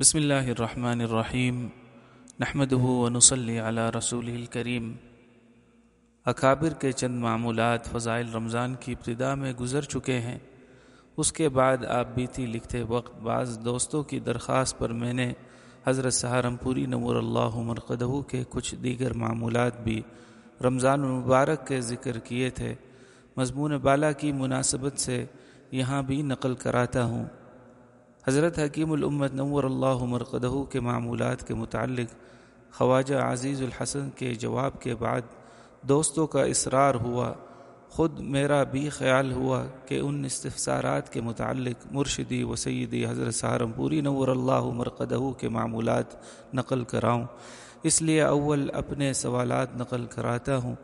بسم اللہ الرحمن الرحیم نحمد ونصلی علی رسول الکریم۔ اکابر کے چند معمولات فضائل رمضان کی ابتدا میں گزر چکے ہیں۔ اس کے بعد آپ بیتی لکھتے وقت بعض دوستوں کی درخواست پر میں نے حضرت سہارنپوری نور اللہ مرقدہ کے کچھ دیگر معمولات بھی رمضان المبارک کے ذکر کیے تھے۔ مضمون بالا کی مناسبت سے یہاں بھی نقل کراتا ہوں۔ حضرت حکیم الامت نور اللہ مرقدہ کے معمولات کے متعلق خواجہ عزیز الحسن کے جواب کے بعد دوستوں کا اصرار ہوا، خود میرا بھی خیال ہوا کہ ان استفسارات کے متعلق مرشدی و سیدی حضرت سہارنپوری نور اللہ مرقدہ کے معمولات نقل کراؤں۔ اس لیے اول اپنے سوالات نقل کراتا ہوں۔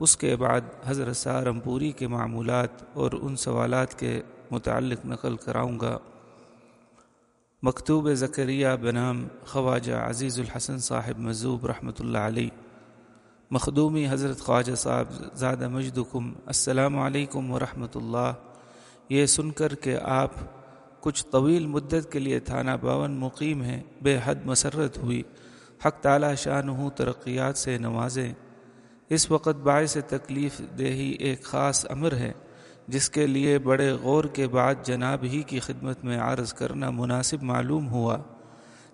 اس کے بعد حضرت سہارنپوری کے معمولات اور ان سوالات کے متعلق نقل کراؤں گا۔ مکتوب زکریہ بنام خواجہ عزیز الحسن صاحب مضوب رحمۃ اللہ علیہ، مخدومی حضرت خواجہ صاحب زادہ مجدکم، السلام علیکم ورحمۃ اللہ۔ یہ سن کر کہ آپ کچھ طویل مدت کے لیے تھانہ باون مقیم ہیں، بے حد مسرت ہوئی۔ حق تعالی شان ہوں ترقیات سے نوازیں۔ اس وقت باعث تکلیف دہی ایک خاص امر ہے۔ جس کے لیے بڑے غور کے بعد جناب ہی کی خدمت میں عرض کرنا مناسب معلوم ہوا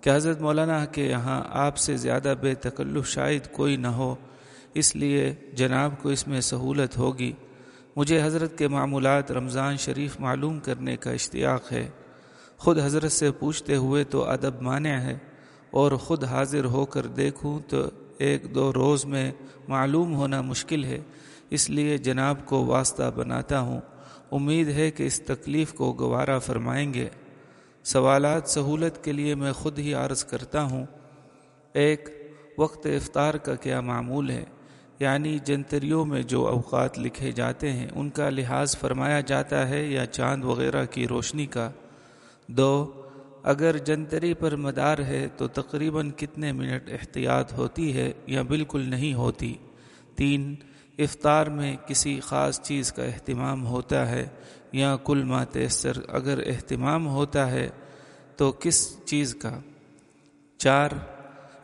کہ حضرت مولانا کے یہاں آپ سے زیادہ بے تکلف شاید کوئی نہ ہو، اس لیے جناب کو اس میں سہولت ہوگی۔ مجھے حضرت کے معمولات رمضان شریف معلوم کرنے کا اشتیاق ہے۔ خود حضرت سے پوچھتے ہوئے تو ادب مانع ہے اور خود حاضر ہو کر دیکھوں تو ایک دو روز میں معلوم ہونا مشکل ہے۔ اس لیے جناب کو واسطہ بناتا ہوں۔ امید ہے کہ اس تکلیف کو گوارہ فرمائیں گے۔ سوالات سہولت کے لیے میں خود ہی عرض کرتا ہوں۔ ایک، وقت افطار کا کیا معمول ہے؟ یعنی جنتریوں میں جو اوقات لکھے جاتے ہیں، ان کا لحاظ فرمایا جاتا ہے یا چاند وغیرہ کی روشنی کا؟ دو، اگر جنتری پر مدار ہے تو تقریباً کتنے منٹ احتیاط ہوتی ہے یا بالکل نہیں ہوتی؟ تین افطار میں کسی خاص چیز کا اہتمام ہوتا ہے یا کل ماتثر اگر اہتمام ہوتا ہے تو کس چیز کا؟ چار،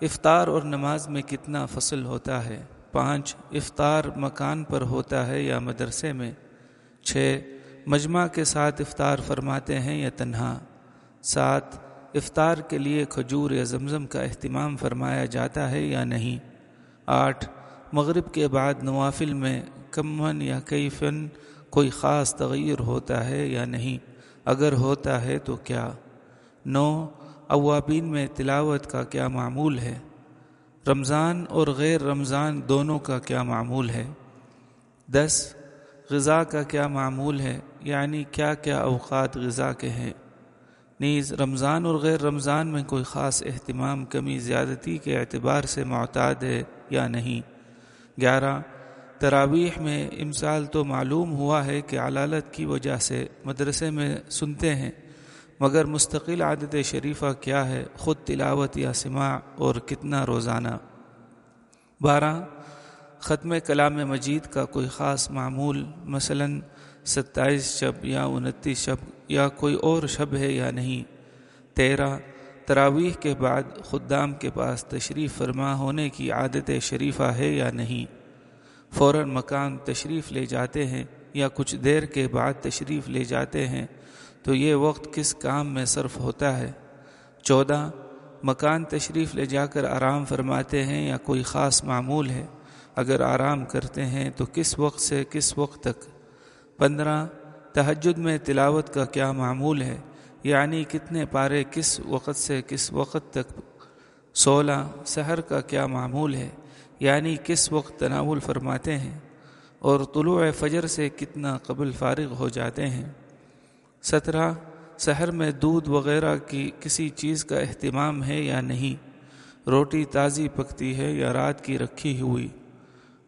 افطار اور نماز میں کتنا فصل ہوتا ہے؟ پانچ، افطار مکان پر ہوتا ہے یا مدرسے میں؟ چھ، مجمع کے ساتھ افطار فرماتے ہیں یا تنہا؟ سات، افطار کے لیے کھجور یا زمزم کا اہتمام فرمایا جاتا ہے یا نہیں؟ آٹھ مغرب کے بعد نوافل میں کمن یا کئی فن کوئی خاص تغیر ہوتا ہے یا نہیں؟ اگر ہوتا ہے تو کیا؟ نو، اوابین میں تلاوت کا کیا معمول ہے؟ رمضان اور غیر رمضان دونوں کا کیا معمول ہے؟ دس، غذا کا کیا معمول ہے؟ یعنی کیا کیا اوقات غذا کے ہیں؟ نیز، رمضان اور غیر رمضان میں کوئی خاص اہتمام، کمی، زیادتی کے اعتبار سے معتاد ہے یا نہیں؟ گیارہ، تراویح میں امسال تو معلوم ہوا ہے کہ علالت کی وجہ سے مدرسے میں سنتے ہیں، مگر مستقل عادت شریفہ کیا ہے، خود تلاوت یا سماع اور کتنا روزانہ؟ بارہ، ختم کلام مجید کا کوئی خاص معمول، مثلا ستائیس شب یا انتیس شب یا کوئی اور شب ہے یا نہیں؟ تیرہ تراویح کے بعد خدام کے پاس تشریف فرما ہونے کی عادت شریفہ ہے یا نہیں؟ فوراً مکان تشریف لے جاتے ہیں یا کچھ دیر کے بعد تشریف لے جاتے ہیں، تو یہ وقت کس کام میں صرف ہوتا ہے؟ چودہ، مکان تشریف لے جا کر آرام فرماتے ہیں یا کوئی خاص معمول ہے؟ اگر آرام کرتے ہیں تو کس وقت سے کس وقت تک؟ پندرہ، تہجد میں تلاوت کا کیا معمول ہے؟ یعنی کتنے پارے کس وقت سے کس وقت تک سولہ سحر کا کیا معمول ہے؟ یعنی کس وقت تناول فرماتے ہیں؟ اور طلوع فجر سے کتنا قبل فارغ ہو جاتے ہیں؟ سترہ سحر میں دودھ وغیرہ کی کسی چیز کا اہتمام ہے یا نہیں؟ روٹی تازی پکتی ہے یا رات کی رکھی ہوئی؟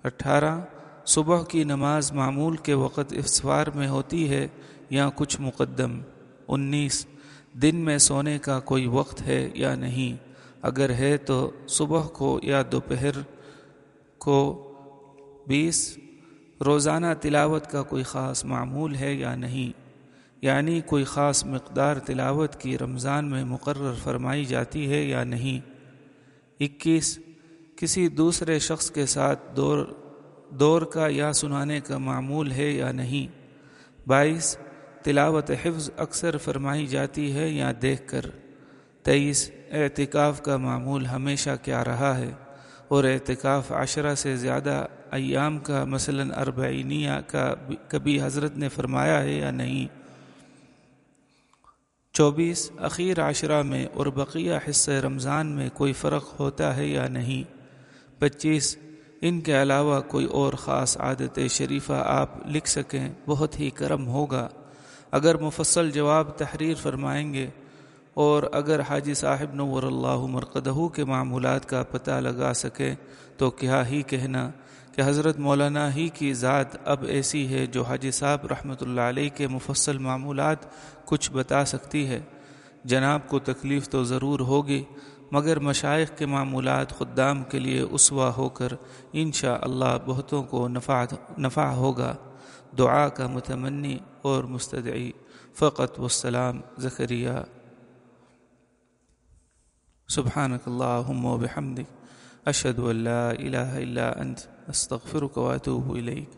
اٹھارہ صبح کی نماز معمول کے وقت اسوار میں ہوتی ہے یا کچھ مقدم؟ انیس۔ دن میں سونے کا کوئی وقت ہے یا نہیں؟ اگر ہے تو صبح کو یا دوپہر کو؟ بیس۔ روزانہ تلاوت کا کوئی خاص معمول ہے یا نہیں؟ یعنی کوئی خاص مقدار تلاوت کی رمضان میں مقرر فرمائی جاتی ہے یا نہیں؟ اکیس۔ کسی دوسرے شخص کے ساتھ دور دور کا یا سنانے کا معمول ہے یا نہیں؟ بائیس۔ تلاوت حفظ اکثر فرمائی جاتی ہے یا دیکھ کر۔ تیئیس، اعتکاف کا معمول ہمیشہ کیا رہا ہے؟ اور اعتکاف عشرہ سے زیادہ ایام کا، مثلا اربعینیہ کا کبھی حضرت نے فرمایا ہے یا نہیں؟ چوبیس، اخیر عشرہ میں اور بقیہ حصہ رمضان میں کوئی فرق ہوتا ہے یا نہیں؟ پچیس، ان کے علاوہ کوئی اور خاص عادت شریفہ آپ لکھ سکیں، بہت ہی کرم ہوگا۔ اگر مفصل جواب تحریر فرمائیں گے اور اگر حاجی صاحب نور اللہ مرقدہ کے معمولات کا پتہ لگا سکے تو کیا ہی کہنا کہ حضرت مولانا ہی کی ذات اب ایسی ہے جو حاجی صاحب رحمۃ اللہ علیہ کے مفصل معمولات کچھ بتا سکتی ہے۔ جناب کو تکلیف تو ضرور ہوگی، مگر مشائق کے معمولات خدام کے لیے اسوا ہو کر انشاء اللہ بہتوں کو نفع نفع ہوگا۔ دعا کا متمنی اور مستدعی، فقط والسلام زکریہ سبحانك اللهم وبحمدك أشهد أن لا إله إلا أنت أستغفرك وأتوب إليك